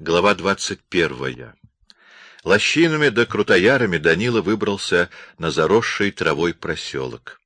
Глава двадцать первая. Лощинами да крутоярами Данила выбрался на заросший травой проселок.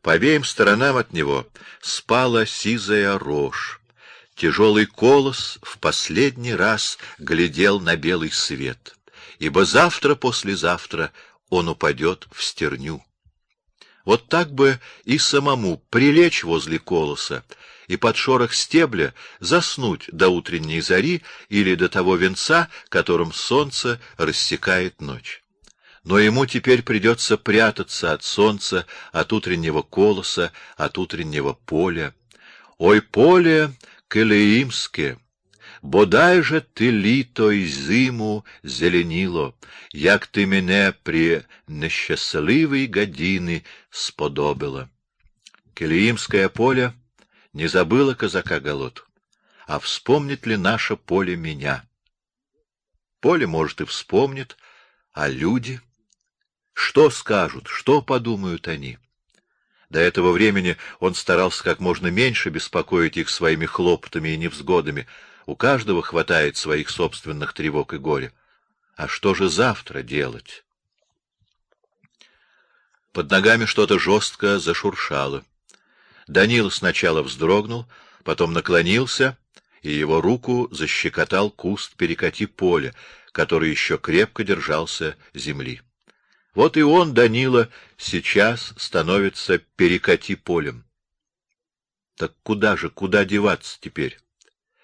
По обеим сторонам от него спала сизая рожь. Тяжелый колос в последний раз глядел на белый свет, ибо завтра-послезавтра он упадет в стерню. Вот так бы и самому прилечь возле колоса и под шорох стебля заснуть до утренней зари или до того венца, которым солнце рассекает ночь. Но ему теперь придется прятаться от солнца, от утреннего колоса, от утреннего поля. Ой, поле Келеїмське, бодай же ти літо й зиму зеленіло, як ти мене при нещасливій годині сподобила. Келеїмськое поле не забыла казака Голоту, а вспомнит ли наше поле меня? Поле, может, и вспомнит, а люди... Что скажут, что подумают они? До этого времени он старался как можно меньше беспокоить их своими хлопотами и невзгодами. У каждого хватает своих собственных тревог и горя. А что же завтра делать? Под ногами что-то жестко зашуршало. Данил сначала вздрогнул, потом наклонился, и его руку защекотал куст перекати поля, который еще крепко держался земли. Вот и он, Данила, сейчас становится перекати полем. Так куда же, куда деваться теперь?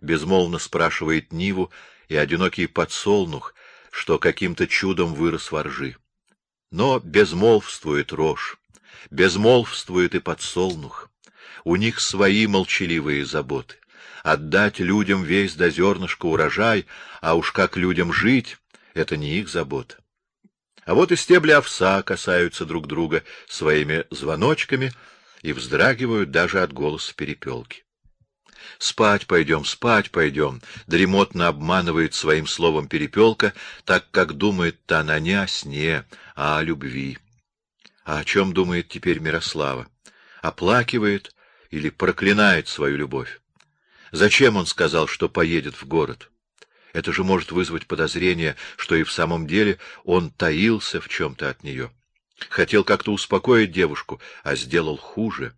Безмолвно спрашивает Ниву и одинокий подсолнух, что каким-то чудом вырос во ржи. Но безмолвствует рожь, безмолвствует и подсолнух. У них свои молчаливые заботы. Отдать людям весь до зернышка урожай, а уж как людям жить — это не их забота. А вот и стебли овса касаются друг друга своими звоночками и вздрагивают даже от голоса перепелки. Спать пойдем, спать пойдем, дремотно обманывает своим словом перепелка, так как думает-то она не о сне, а о любви. А о чем думает теперь Мирослава? Оплакивает или проклинает свою любовь. Зачем он сказал, что поедет в город? Это же может вызвать подозрение, что и в самом деле он таился в чем-то от нее. Хотел как-то успокоить девушку, а сделал хуже.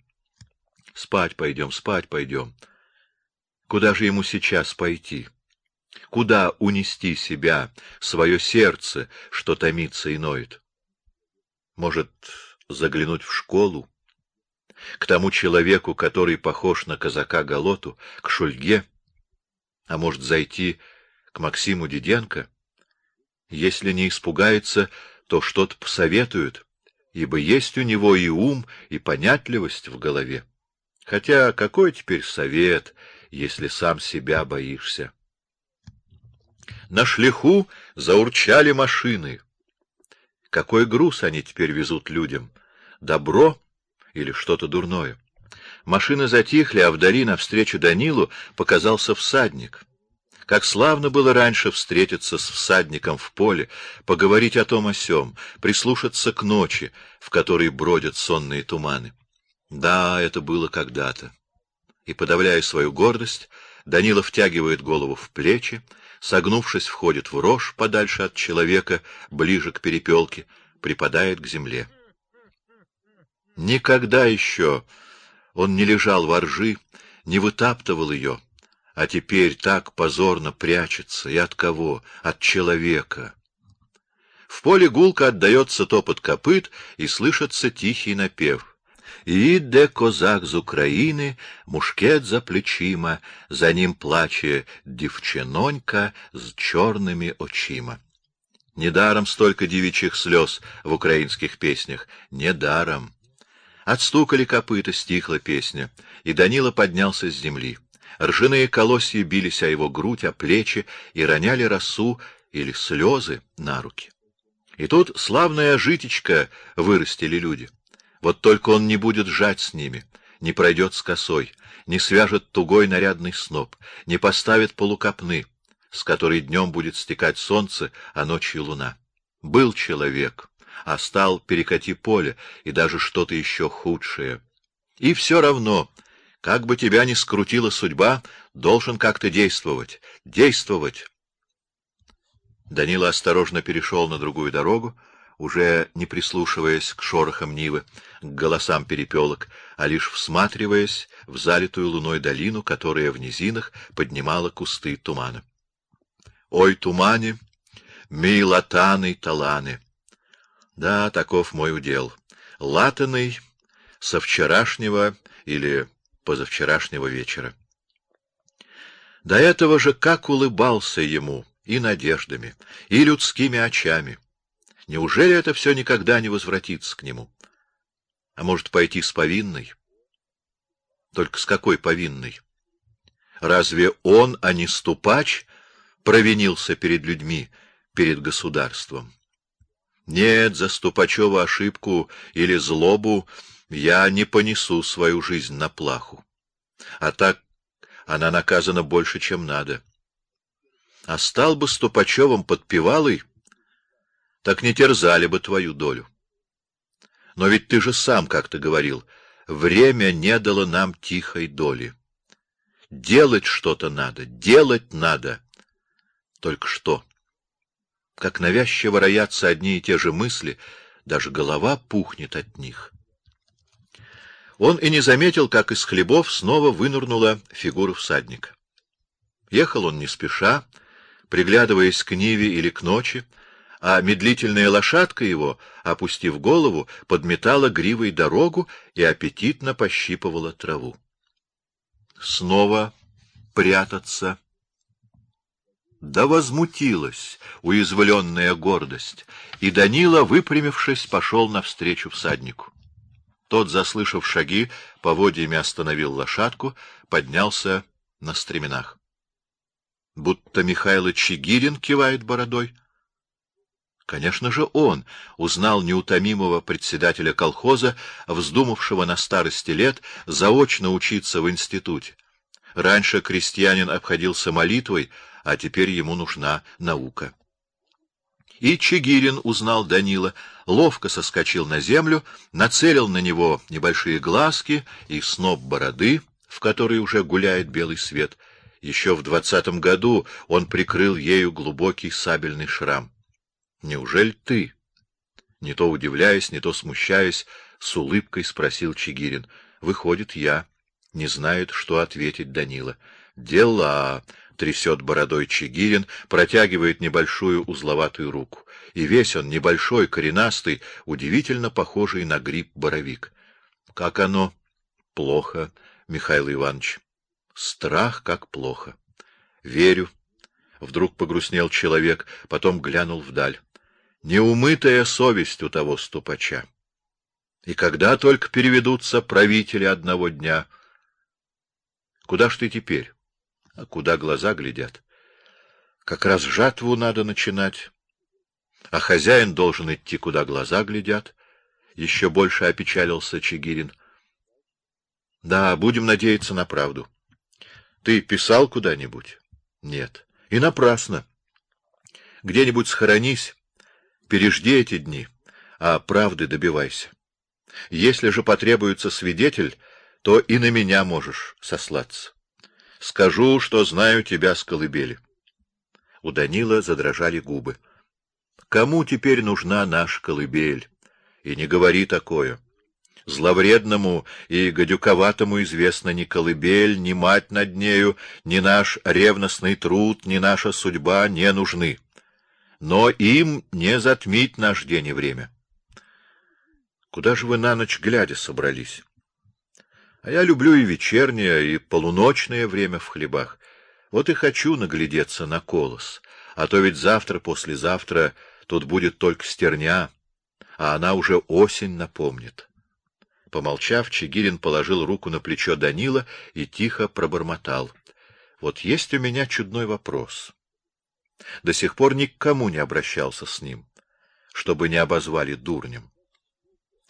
Спать пойдем, спать пойдем. Куда же ему сейчас пойти? Куда унести себя, свое сердце, что томится и ноет? Может, заглянуть в школу? К тому человеку, который похож на казака Голоту, к Шульге, а может зайти к Максиму Диденко? Если не испугается, то что-то посоветуют, ибо есть у него и ум, и понятливость в голове. Хотя какой теперь совет, если сам себя боишься? На шлиху заурчали машины. Какой груз они теперь везут людям? Добро или что-то дурное. Машины затихли, а вдали навстречу Данилу показался всадник. Как славно было раньше встретиться с всадником в поле, поговорить о том о сём, прислушаться к ночи, в которой бродят сонные туманы. Да, это было когда-то. И, подавляя свою гордость, Данила втягивает голову в плечи, согнувшись, входит в рожь подальше от человека, ближе к перепелке, припадает к земле. Никогда еще он не лежал во ржи, не вытаптывал ее, а теперь так позорно прячется. И от кого? От человека. В поле гулко отдается топот копыт и слышится тихий напев. Іде козак з України, мушкет за плечима, за ним плаче дівчинонька з чорними очима. Недаром столько девичьих слез в украинских песнях, недаром. Отстукали копыта, стихла песня, и Данила поднялся с земли. Ржаные колосья бились о его грудь, о плечи и роняли росу или слезы на руки. И тут славная житечка вырастили люди. Вот только он не будет жать с ними, не пройдет с косой, не свяжет тугой нарядный сноп, не поставит полукопны, с которой днем будет стекать солнце, а ночью луна. Был человек, а стал перекати поле и даже что-то еще худшее. И все равно, как бы тебя ни скрутила судьба, должен как-то действовать, действовать. Данила осторожно перешел на другую дорогу, уже не прислушиваясь к шорохам Нивы, к голосам перепелок, а лишь всматриваясь в залитую луной долину, которая в низинах поднимала кусты тумана. Ой, тумане, ми латаны таланы. Да, таков мой удел. Латаный со вчерашнего или позавчерашнего вечера. До этого же как улыбался ему и надеждами, и людскими очами. Неужели это все никогда не возвратится к нему? А может, пойти с повинной? Только с какой повинной? Разве он, а не ступач, провинился перед людьми, перед государством? Нет, за ступачеву ошибку или злобу я не понесу свою жизнь на плаху. А так она наказана больше, чем надо. А стал бы Ступачевым подпевалой, так не терзали бы твою долю. Но ведь ты же сам как-то говорил, время не дало нам тихой доли. Делать что-то надо, делать надо. Только что? Как навязчиво роятся одни и те же мысли, даже голова пухнет от них. Он и не заметил, как из хлебов снова вынырнула фигура всадника. Ехал он не спеша, приглядываясь к Ниве или к ночи, а медлительная лошадка его, опустив голову, подметала гривой дорогу и аппетитно пощипывала траву. Снова прятаться. Да возмутилась уязвленная гордость, и Данила, выпрямившись, пошел навстречу всаднику. Тот, заслышав шаги, поводьями остановил лошадку, поднялся на стременах. Будто Михаил Чигирин кивает бородой — Конечно же, он узнал неутомимого председателя колхоза, вздумавшего на старости лет заочно учиться в институте. Раньше крестьянин обходился молитвой, а теперь ему нужна наука. И Чигирин узнал Данила, ловко соскочил на землю, нацелил на него небольшие глазки и сноп бороды, в которой уже гуляет белый свет. Еще в двадцатом году он прикрыл ею глубокий сабельный шрам. Неужели ты? Не то удивляясь, не то смущаясь, с улыбкой спросил Чигирин. Выходит, я. Не знает, что ответить Данила. Дела, трясет бородой Чигирин, протягивает небольшую узловатую руку. И весь он небольшой, коренастый, удивительно похожий на гриб-боровик. Как оно? Плохо, Михаил Иванович. Страх как плохо. Верю. Вдруг погрустнел человек, потом глянул вдаль неумытая совесть у того ступача. И когда только переведутся правители одного дня? Куда ж ты теперь? А куда глаза глядят? Как раз жатву надо начинать, а хозяин должен идти, куда глаза глядят. Еще больше опечалился Чигирин. Да, будем надеяться на правду. Ты писал куда-нибудь? Нет. И напрасно. Где-нибудь схоронись Пережди эти дни, а правды добивайся. Если же потребуется свидетель, то и на меня можешь сослаться. Скажу, что знаю тебя с колыбели. У Данила задрожали губы. Кому теперь нужна наша колыбель? И не говори такое. Зловредному и гадюковатому известно ни колыбель, ни мать над нею, ни наш ревностный труд, ни наша судьба не нужны но им не затмить наш день и время. Куда же вы на ночь глядя собрались? А я люблю и вечернее, и полуночное время в хлебах. Вот и хочу наглядеться на колос. А то ведь завтра-послезавтра тут будет только стерня, а она уже осень напомнит. Помолчав, Чигирин положил руку на плечо Данила и тихо пробормотал: "Вот есть у меня чудной вопрос. До сих пор никому не обращался с ним, чтобы не обозвали дурнем.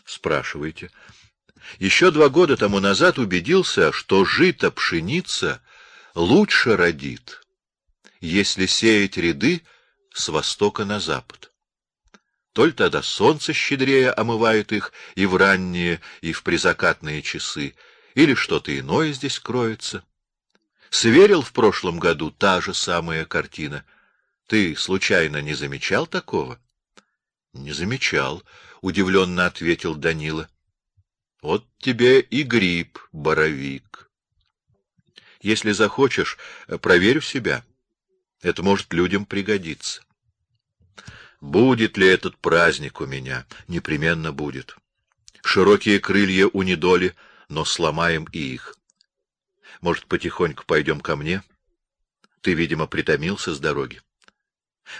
Спрашивайте. Еще два года тому назад убедился, что жито пшеница лучше родит, если сеять ряды с востока на запад. Толь тогда солнце щедрее омывает их и в ранние, и в призакатные часы, или что-то иное здесь кроется. Сверил в прошлом году та же самая картина — Ты, случайно, не замечал такого? — Не замечал, — удивленно ответил Данила. — Вот тебе и гриб, боровик. Если захочешь, проверь у себя. Это может людям пригодиться. Будет ли этот праздник у меня? Непременно будет. Широкие крылья у недоли, но сломаем и их. Может, потихоньку пойдем ко мне? Ты, видимо, притомился с дороги.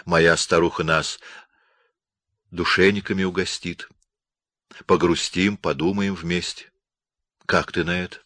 Моя старуха нас душениками угостит. Погрустим, подумаем вместе. Как ты на это?